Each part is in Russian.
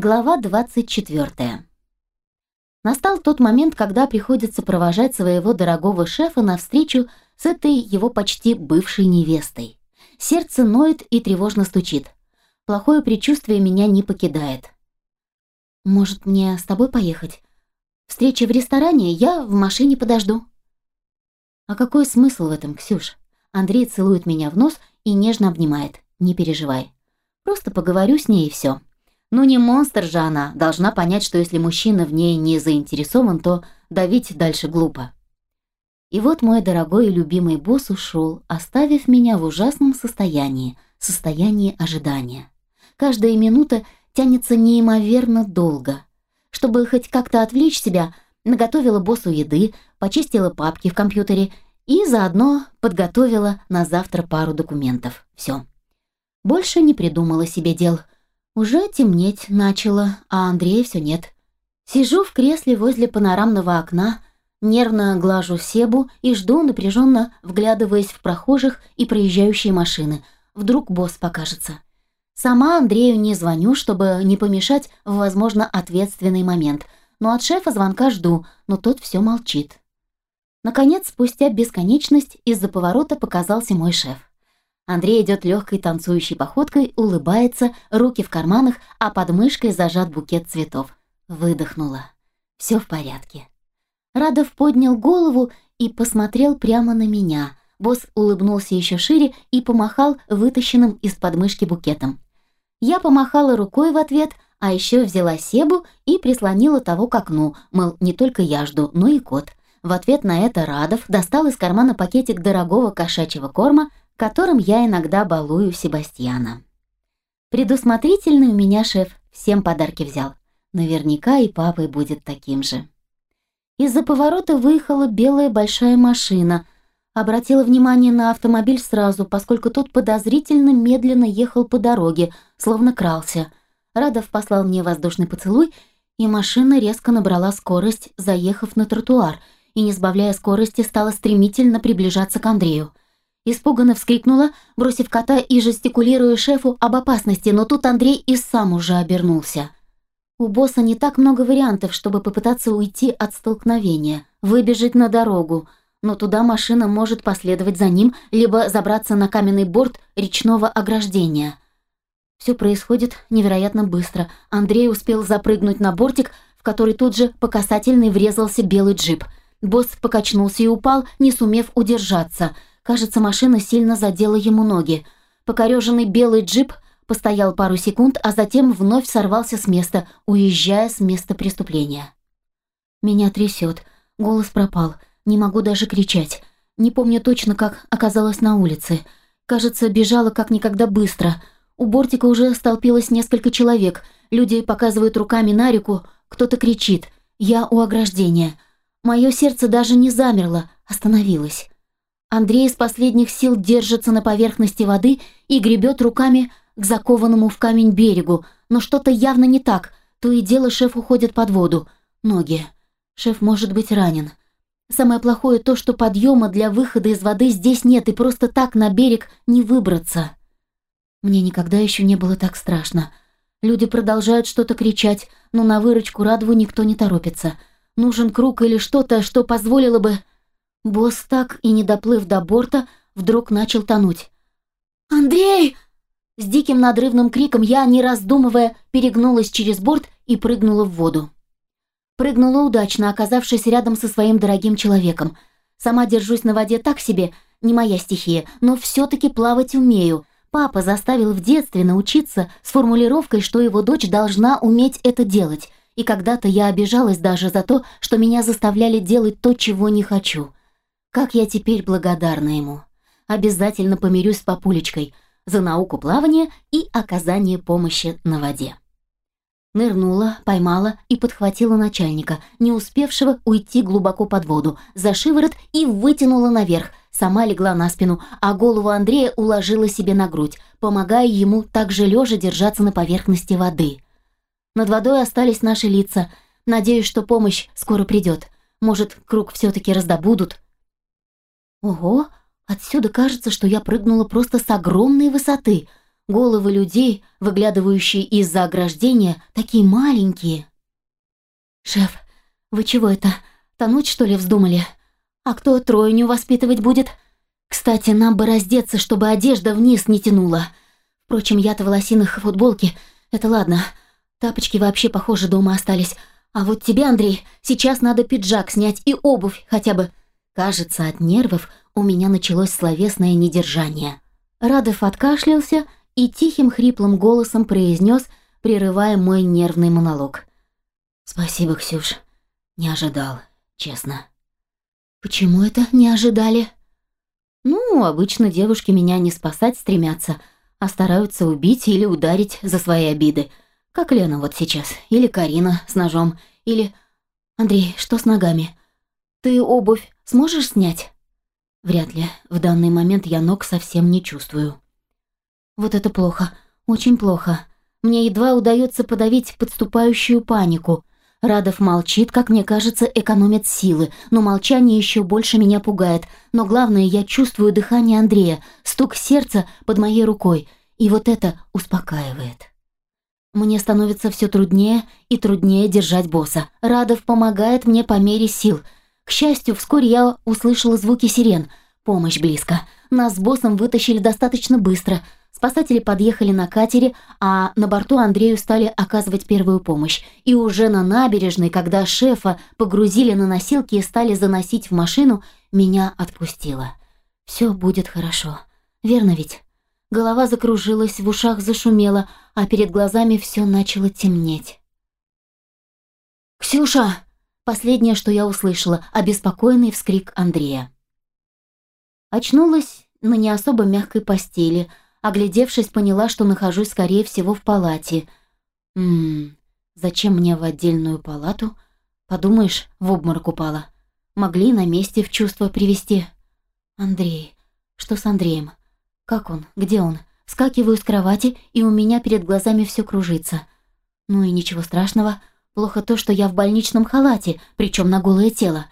Глава 24. Настал тот момент, когда приходится провожать своего дорогого шефа на встречу с этой его почти бывшей невестой. Сердце ноет и тревожно стучит. Плохое предчувствие меня не покидает. «Может, мне с тобой поехать? Встреча в ресторане, я в машине подожду». «А какой смысл в этом, Ксюш?» Андрей целует меня в нос и нежно обнимает. «Не переживай. Просто поговорю с ней и все». Ну не монстр же она, должна понять, что если мужчина в ней не заинтересован, то давить дальше глупо. И вот мой дорогой и любимый босс ушел, оставив меня в ужасном состоянии, состоянии ожидания. Каждая минута тянется неимоверно долго. Чтобы хоть как-то отвлечь себя, наготовила боссу еды, почистила папки в компьютере и заодно подготовила на завтра пару документов. Все. Больше не придумала себе дел – уже темнеть начало, а Андрея все нет. Сижу в кресле возле панорамного окна, нервно глажу Себу и жду, напряженно вглядываясь в прохожих и проезжающие машины. Вдруг босс покажется. Сама Андрею не звоню, чтобы не помешать в, возможно, ответственный момент. Но от шефа звонка жду, но тот все молчит. Наконец, спустя бесконечность, из-за поворота показался мой шеф. Андрей идет легкой танцующей походкой, улыбается, руки в карманах, а под мышкой зажат букет цветов. Выдохнула. Все в порядке. Радов поднял голову и посмотрел прямо на меня. Босс улыбнулся еще шире и помахал вытащенным из подмышки букетом. Я помахала рукой в ответ, а еще взяла Себу и прислонила того к окну, мол, не только я жду, но и кот. В ответ на это Радов достал из кармана пакетик дорогого кошачьего корма, которым я иногда балую Себастьяна. Предусмотрительный у меня шеф всем подарки взял. Наверняка и папой будет таким же. Из-за поворота выехала белая большая машина. Обратила внимание на автомобиль сразу, поскольку тот подозрительно медленно ехал по дороге, словно крался. Радов послал мне воздушный поцелуй, и машина резко набрала скорость, заехав на тротуар, и, не сбавляя скорости, стала стремительно приближаться к Андрею. Испуганно вскрикнула, бросив кота и жестикулируя шефу об опасности, но тут Андрей и сам уже обернулся. У босса не так много вариантов, чтобы попытаться уйти от столкновения, выбежать на дорогу, но туда машина может последовать за ним, либо забраться на каменный борт речного ограждения. Все происходит невероятно быстро. Андрей успел запрыгнуть на бортик, в который тут же по касательной врезался белый джип. Босс покачнулся и упал, не сумев удержаться – Кажется, машина сильно задела ему ноги. Покореженный белый джип постоял пару секунд, а затем вновь сорвался с места, уезжая с места преступления. Меня трясет, голос пропал, не могу даже кричать. Не помню точно, как оказалась на улице. Кажется, бежала как никогда быстро. У бортика уже столпилось несколько человек. Люди показывают руками на реку, кто-то кричит. Я у ограждения. Мое сердце даже не замерло, остановилось. Андрей из последних сил держится на поверхности воды и гребет руками к закованному в камень берегу, но что-то явно не так, то и дело шеф уходит под воду. Ноги. Шеф может быть ранен. Самое плохое то, что подъема для выхода из воды здесь нет, и просто так на берег не выбраться. Мне никогда еще не было так страшно. Люди продолжают что-то кричать, но на выручку Радову никто не торопится. Нужен круг или что-то, что позволило бы... Босс так и не доплыв до борта, вдруг начал тонуть. «Андрей!» С диким надрывным криком я, не раздумывая, перегнулась через борт и прыгнула в воду. Прыгнула удачно, оказавшись рядом со своим дорогим человеком. Сама держусь на воде так себе, не моя стихия, но все-таки плавать умею. Папа заставил в детстве научиться с формулировкой, что его дочь должна уметь это делать. И когда-то я обижалась даже за то, что меня заставляли делать то, чего не хочу. Как я теперь благодарна ему. Обязательно помирюсь с папулечкой за науку плавания и оказание помощи на воде. Нырнула, поймала и подхватила начальника, не успевшего уйти глубоко под воду, за шиворот и вытянула наверх. Сама легла на спину, а голову Андрея уложила себе на грудь, помогая ему также лежа держаться на поверхности воды. Над водой остались наши лица. Надеюсь, что помощь скоро придет. Может, круг все-таки раздобудут. Ого, отсюда кажется, что я прыгнула просто с огромной высоты. Головы людей, выглядывающие из-за ограждения, такие маленькие. «Шеф, вы чего это, тонуть что ли вздумали? А кто тройню воспитывать будет? Кстати, нам бы раздеться, чтобы одежда вниз не тянула. Впрочем, я-то в лосиных футболке, это ладно. Тапочки вообще, похоже, дома остались. А вот тебе, Андрей, сейчас надо пиджак снять и обувь хотя бы. Кажется, от нервов у меня началось словесное недержание. Радов откашлялся и тихим хриплым голосом произнес, прерывая мой нервный монолог. «Спасибо, Ксюш. Не ожидал, честно». «Почему это не ожидали?» «Ну, обычно девушки меня не спасать стремятся, а стараются убить или ударить за свои обиды. Как Лена вот сейчас, или Карина с ножом, или... Андрей, что с ногами? Ты обувь сможешь снять? Вряд ли. В данный момент я ног совсем не чувствую. Вот это плохо. Очень плохо. Мне едва удается подавить подступающую панику. Радов молчит, как мне кажется, экономит силы, но молчание еще больше меня пугает. Но главное, я чувствую дыхание Андрея, стук сердца под моей рукой, и вот это успокаивает. Мне становится все труднее и труднее держать босса. Радов помогает мне по мере сил. К счастью, вскоре я услышала звуки сирен. Помощь близко. Нас с боссом вытащили достаточно быстро. Спасатели подъехали на катере, а на борту Андрею стали оказывать первую помощь. И уже на набережной, когда шефа погрузили на носилки и стали заносить в машину, меня отпустило. Все будет хорошо. Верно ведь? Голова закружилась, в ушах зашумело, а перед глазами все начало темнеть. «Ксюша!» — последнее, что я услышала, обеспокоенный вскрик Андрея. Очнулась на не особо мягкой постели, оглядевшись, поняла, что нахожусь, скорее всего, в палате. Ммм, зачем мне в отдельную палату? Подумаешь, в обморок упала. Могли на месте в чувство привести. Андрей, что с Андреем? Как он? Где он? Скакиваю с кровати, и у меня перед глазами все кружится. Ну и ничего страшного. Плохо то, что я в больничном халате, причем на голое тело.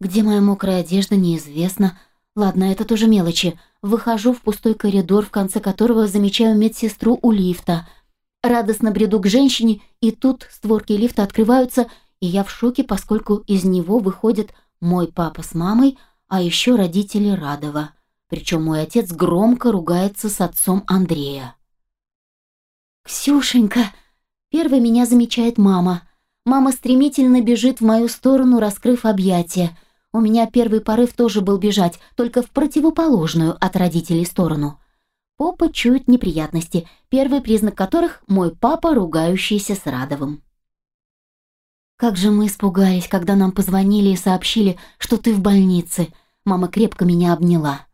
Где моя мокрая одежда, неизвестно. Ладно, это тоже мелочи. Выхожу в пустой коридор, в конце которого замечаю медсестру у лифта. Радостно бреду к женщине, и тут створки лифта открываются, и я в шоке, поскольку из него выходят мой папа с мамой, а еще родители Радова. Причем мой отец громко ругается с отцом Андрея. «Ксюшенька!» Первой меня замечает мама. Мама стремительно бежит в мою сторону, раскрыв объятия. У меня первый порыв тоже был бежать, только в противоположную от родителей сторону. Попа чует неприятности, первый признак которых – мой папа, ругающийся с Радовым. Как же мы испугались, когда нам позвонили и сообщили, что ты в больнице. Мама крепко меня обняла.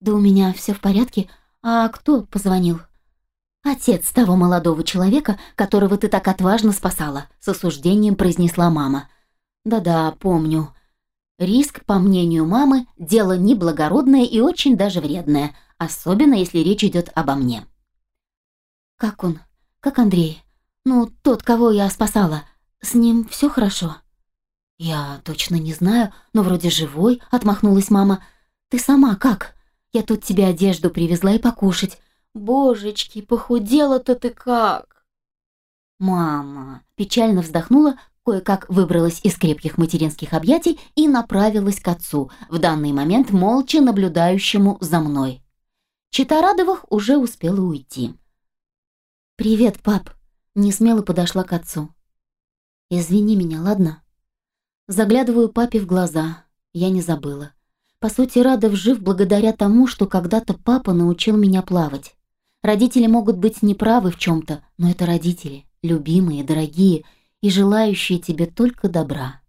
«Да у меня все в порядке. А кто позвонил?» «Отец того молодого человека, которого ты так отважно спасала», с осуждением произнесла мама. «Да-да, помню. Риск, по мнению мамы, дело неблагородное и очень даже вредное, особенно если речь идет обо мне». «Как он? Как Андрей? Ну, тот, кого я спасала. С ним все хорошо?» «Я точно не знаю, но вроде живой», — отмахнулась мама. «Ты сама как?» Я тут тебе одежду привезла и покушать. Божечки, похудела-то ты как!» «Мама!» – печально вздохнула, кое-как выбралась из крепких материнских объятий и направилась к отцу, в данный момент молча наблюдающему за мной. Читарадовых уже успела уйти. «Привет, пап!» – несмело подошла к отцу. «Извини меня, ладно?» Заглядываю папе в глаза. Я не забыла. По сути, Радов жив благодаря тому, что когда-то папа научил меня плавать. Родители могут быть неправы в чем-то, но это родители, любимые, дорогие и желающие тебе только добра.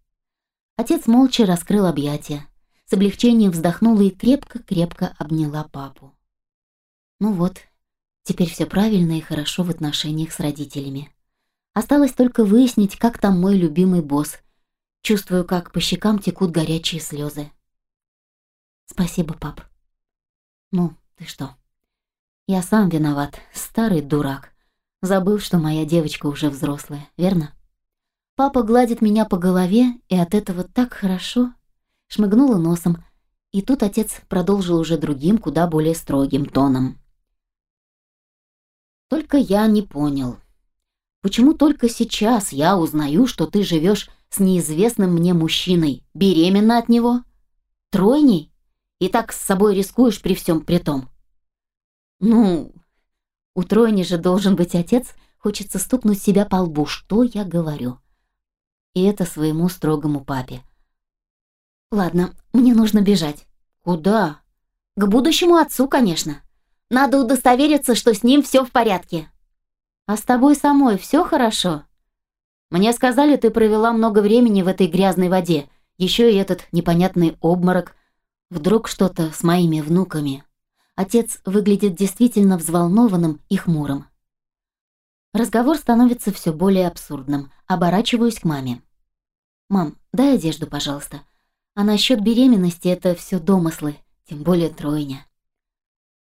Отец молча раскрыл объятия, с облегчением вздохнула и крепко-крепко обняла папу. Ну вот, теперь все правильно и хорошо в отношениях с родителями. Осталось только выяснить, как там мой любимый босс. Чувствую, как по щекам текут горячие слезы. Спасибо, пап. Ну, ты что? Я сам виноват, старый дурак. Забыл, что моя девочка уже взрослая, верно? Папа гладит меня по голове, и от этого так хорошо. Шмыгнула носом, и тут отец продолжил уже другим, куда более строгим тоном. Только я не понял. Почему только сейчас я узнаю, что ты живешь с неизвестным мне мужчиной, беременна от него? Тройней? И так с собой рискуешь при всем при том? Ну, у тройни же должен быть отец, хочется стукнуть себя по лбу, что я говорю. И это своему строгому папе. Ладно, мне нужно бежать. Куда? К будущему отцу, конечно. Надо удостовериться, что с ним все в порядке. А с тобой самой все хорошо? Мне сказали, ты провела много времени в этой грязной воде. Еще и этот непонятный обморок. Вдруг что-то с моими внуками. Отец выглядит действительно взволнованным и хмурым. Разговор становится все более абсурдным. Оборачиваюсь к маме. «Мам, дай одежду, пожалуйста. А насчет беременности это все домыслы, тем более тройня».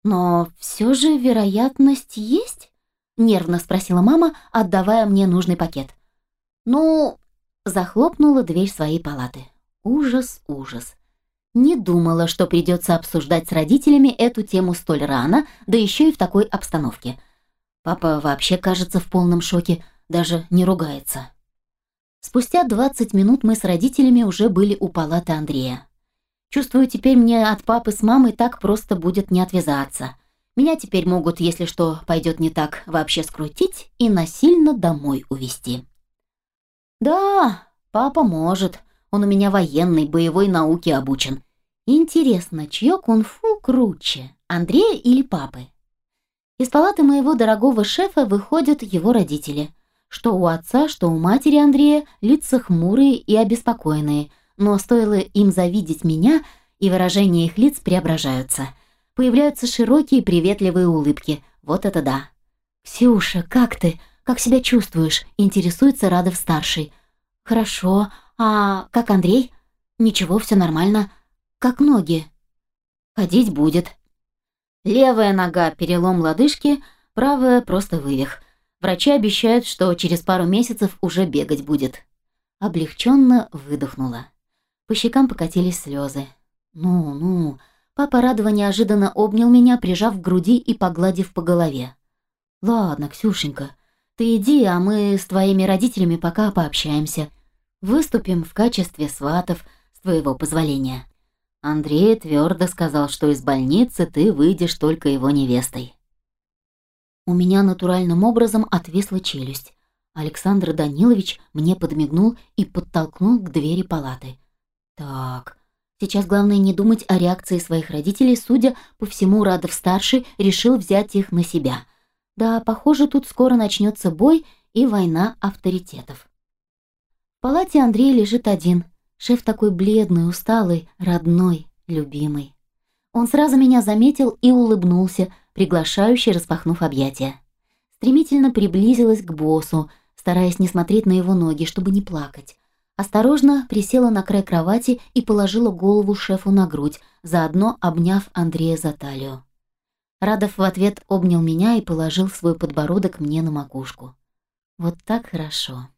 «Но все же вероятность есть?» Нервно спросила мама, отдавая мне нужный пакет. «Ну...» Захлопнула дверь своей палаты. Ужас, ужас. Не думала, что придется обсуждать с родителями эту тему столь рано, да еще и в такой обстановке. Папа вообще кажется в полном шоке, даже не ругается. Спустя 20 минут мы с родителями уже были у палаты Андрея. Чувствую, теперь мне от папы с мамой так просто будет не отвязаться. Меня теперь могут, если что пойдет не так, вообще скрутить и насильно домой увезти. Да, папа может. Он у меня военный, боевой науке обучен. Интересно, чье кунг-фу круче, Андрея или папы? Из палаты моего дорогого шефа выходят его родители. Что у отца, что у матери Андрея лица хмурые и обеспокоенные, но стоило им завидеть меня, и выражения их лиц преображаются – Появляются широкие приветливые улыбки. Вот это да. «Ксюша, как ты? Как себя чувствуешь?» – интересуется Радов-старший. «Хорошо. А как Андрей?» «Ничего, все нормально. Как ноги?» «Ходить будет». Левая нога – перелом лодыжки, правая – просто вывих. Врачи обещают, что через пару месяцев уже бегать будет. Облегченно выдохнула. По щекам покатились слезы. «Ну, ну, Папа Радова неожиданно обнял меня, прижав к груди и погладив по голове. «Ладно, Ксюшенька, ты иди, а мы с твоими родителями пока пообщаемся. Выступим в качестве сватов, с твоего позволения». Андрей твердо сказал, что из больницы ты выйдешь только его невестой. У меня натуральным образом отвисла челюсть. Александр Данилович мне подмигнул и подтолкнул к двери палаты. Так, Сейчас главное не думать о реакции своих родителей, судя по всему, Радов-старший решил взять их на себя. Да, похоже, тут скоро начнется бой и война авторитетов. В палате Андрей лежит один. Шеф такой бледный, усталый, родной, любимый. Он сразу меня заметил и улыбнулся, приглашающе распахнув объятия. Стремительно приблизилась к боссу, стараясь не смотреть на его ноги, чтобы не плакать. Осторожно присела на край кровати и положила голову шефу на грудь, заодно обняв Андрея за талию. Радов в ответ обнял меня и положил свой подбородок мне на макушку. Вот так хорошо,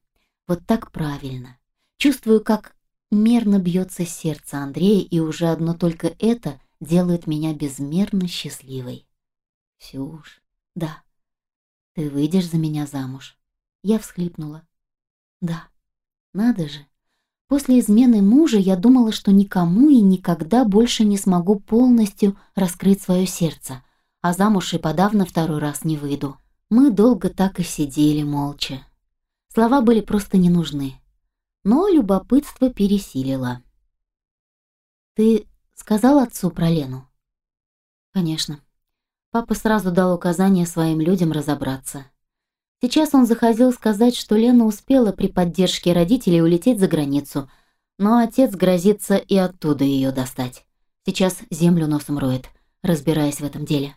вот так правильно. Чувствую, как мерно бьется сердце Андрея, и уже одно только это делает меня безмерно счастливой. Сюш, да, ты выйдешь за меня замуж? Я всхлипнула. Да, надо же. После измены мужа я думала, что никому и никогда больше не смогу полностью раскрыть свое сердце, а замуж и подавно второй раз не выйду. Мы долго так и сидели молча. Слова были просто не нужны. Но любопытство пересилило. «Ты сказал отцу про Лену?» «Конечно». Папа сразу дал указание своим людям разобраться. Сейчас он заходил сказать, что Лена успела при поддержке родителей улететь за границу, но отец грозится и оттуда ее достать. Сейчас землю носом роет, разбираясь в этом деле.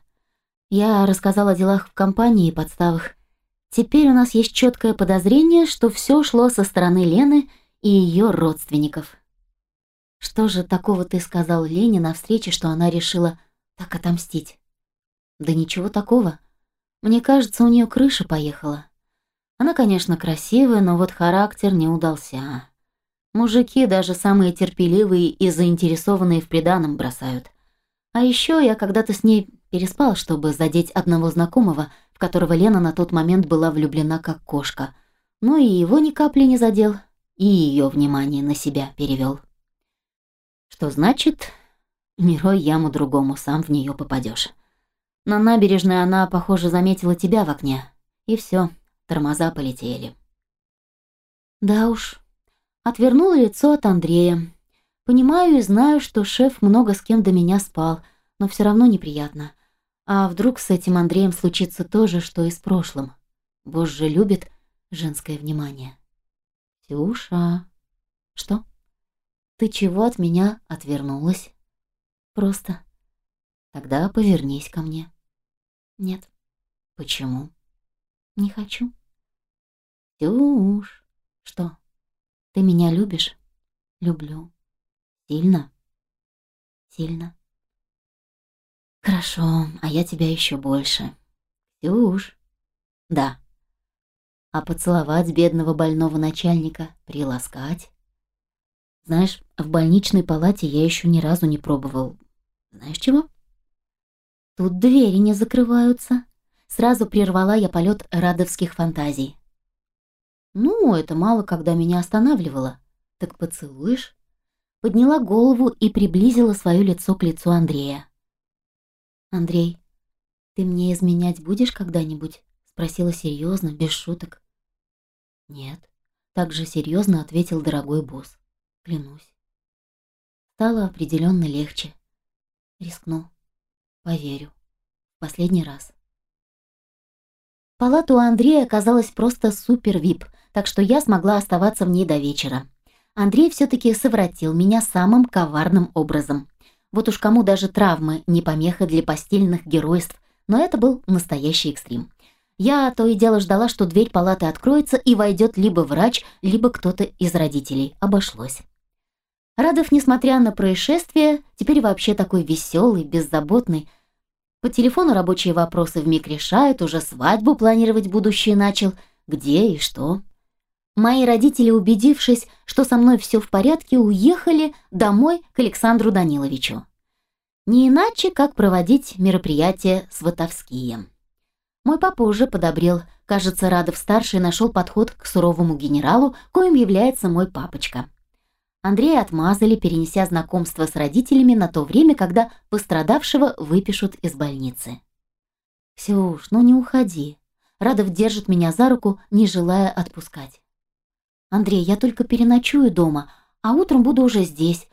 Я рассказала о делах в компании и подставах. Теперь у нас есть четкое подозрение, что все шло со стороны Лены и ее родственников. Что же такого ты сказал Лене на встрече, что она решила так отомстить? Да ничего такого. Мне кажется, у нее крыша поехала. Она, конечно, красивая, но вот характер не удался. Мужики, даже самые терпеливые и заинтересованные в приданом, бросают. А еще я когда-то с ней переспал, чтобы задеть одного знакомого, в которого Лена на тот момент была влюблена как кошка, но и его ни капли не задел, и ее внимание на себя перевел. Что значит, не рой яму другому, сам в нее попадешь. На набережной она, похоже, заметила тебя в окне, и все, тормоза полетели. Да уж, отвернула лицо от Андрея. Понимаю и знаю, что шеф много с кем до меня спал, но все равно неприятно. А вдруг с этим Андреем случится то же, что и с прошлым? Боже же любит женское внимание. Сюша. Что? Ты чего от меня отвернулась? Просто. Тогда повернись ко мне. Нет. Почему? Не хочу. Сюш. Что? Ты меня любишь? Люблю. Сильно? Сильно. Хорошо, а я тебя еще больше. Сюш. Да. А поцеловать бедного больного начальника, приласкать? Знаешь, в больничной палате я еще ни разу не пробовал. Знаешь чего? Тут двери не закрываются. Сразу прервала я полет радовских фантазий. Ну, это мало когда меня останавливало. Так поцелуешь? Подняла голову и приблизила свое лицо к лицу Андрея. Андрей, ты мне изменять будешь когда-нибудь? Спросила серьезно, без шуток. Нет, так же серьезно ответил дорогой босс клянусь. Стало определенно легче. Рискну. Поверю. Последний раз. Палата у Андрея оказалась просто супер-вип, так что я смогла оставаться в ней до вечера. Андрей все-таки совратил меня самым коварным образом. Вот уж кому даже травмы не помеха для постельных геройств, но это был настоящий экстрим. Я то и дело ждала, что дверь палаты откроется и войдет либо врач, либо кто-то из родителей. Обошлось. Радов, несмотря на происшествие, теперь вообще такой веселый, беззаботный. По телефону рабочие вопросы вмиг решают, уже свадьбу планировать будущее начал, где и что. Мои родители, убедившись, что со мной все в порядке, уехали домой к Александру Даниловичу. Не иначе, как проводить мероприятия сватовские. Мой папа уже подобрел. Кажется, Радов-старший нашел подход к суровому генералу, коим является мой папочка. Андрея отмазали, перенеся знакомство с родителями на то время, когда пострадавшего выпишут из больницы. «Ксюш, ну не уходи». Радов держит меня за руку, не желая отпускать. «Андрей, я только переночую дома, а утром буду уже здесь.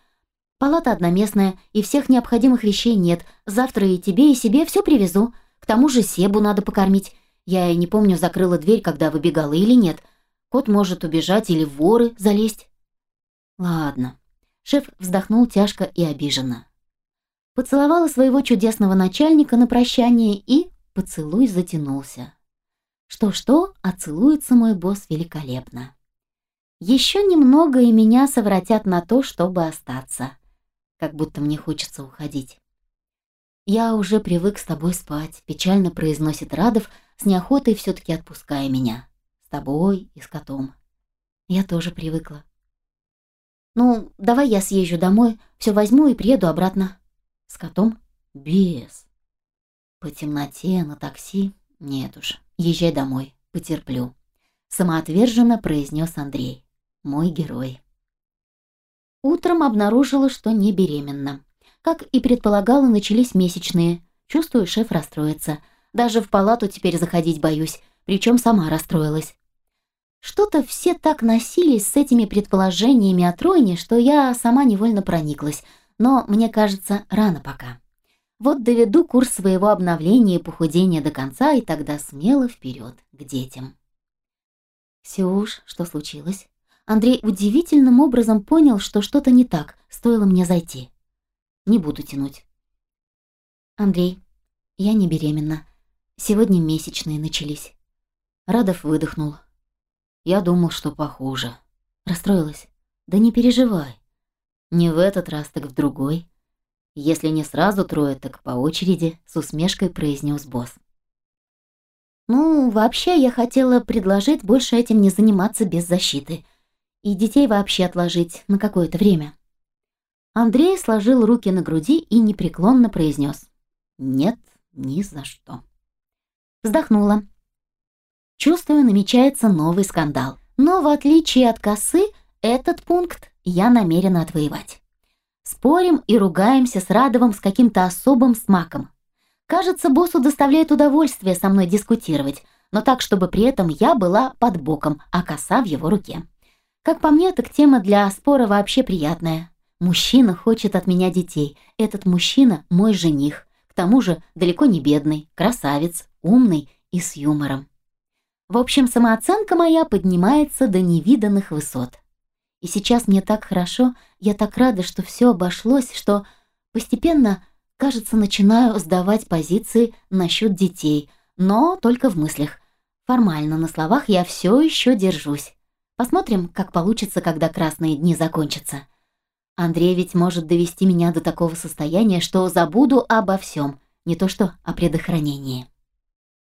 Палата одноместная, и всех необходимых вещей нет. Завтра и тебе, и себе все привезу. К тому же Себу надо покормить. Я не помню, закрыла дверь, когда выбегала или нет. Кот может убежать или воры залезть». Ладно. Шеф вздохнул тяжко и обиженно. Поцеловала своего чудесного начальника на прощание и поцелуй затянулся. Что-что, а целуется мой босс великолепно. Еще немного и меня совратят на то, чтобы остаться. Как будто мне хочется уходить. «Я уже привык с тобой спать», — печально произносит Радов, с неохотой все-таки отпуская меня. «С тобой и с котом». Я тоже привыкла. «Ну, давай я съезжу домой, все возьму и приеду обратно». «С котом?» «Без». «По темноте, на такси?» «Нет уж, езжай домой, потерплю», — самоотверженно произнес Андрей. «Мой герой». Утром обнаружила, что не беременна. Как и предполагала, начались месячные. Чувствую, шеф расстроится. Даже в палату теперь заходить боюсь, причем сама расстроилась. Что-то все так носились с этими предположениями о тройне, что я сама невольно прониклась, но мне кажется, рано пока. Вот доведу курс своего обновления и похудения до конца, и тогда смело вперед к детям. Сюш, что случилось? Андрей удивительным образом понял, что что-то не так, стоило мне зайти. Не буду тянуть. Андрей, я не беременна. Сегодня месячные начались. Радов выдохнул. Я думал, что похуже. Расстроилась? Да не переживай. Не в этот раз, так в другой. Если не сразу трое, так по очереди, с усмешкой произнес босс. Ну, вообще я хотела предложить больше этим не заниматься без защиты. И детей вообще отложить на какое-то время. Андрей сложил руки на груди и непреклонно произнес. Нет, ни за что. Вздохнула. Чувствую, намечается новый скандал. Но в отличие от косы, этот пункт я намерена отвоевать. Спорим и ругаемся с Радовым с каким-то особым смаком. Кажется, боссу доставляет удовольствие со мной дискутировать, но так, чтобы при этом я была под боком, а коса в его руке. Как по мне, так тема для спора вообще приятная. Мужчина хочет от меня детей. Этот мужчина – мой жених. К тому же далеко не бедный, красавец, умный и с юмором. В общем, самооценка моя поднимается до невиданных высот. И сейчас мне так хорошо, я так рада, что все обошлось, что постепенно, кажется, начинаю сдавать позиции насчет детей, но только в мыслях. Формально на словах я все еще держусь. Посмотрим, как получится, когда красные дни закончатся. Андрей ведь может довести меня до такого состояния, что забуду обо всем, не то что о предохранении.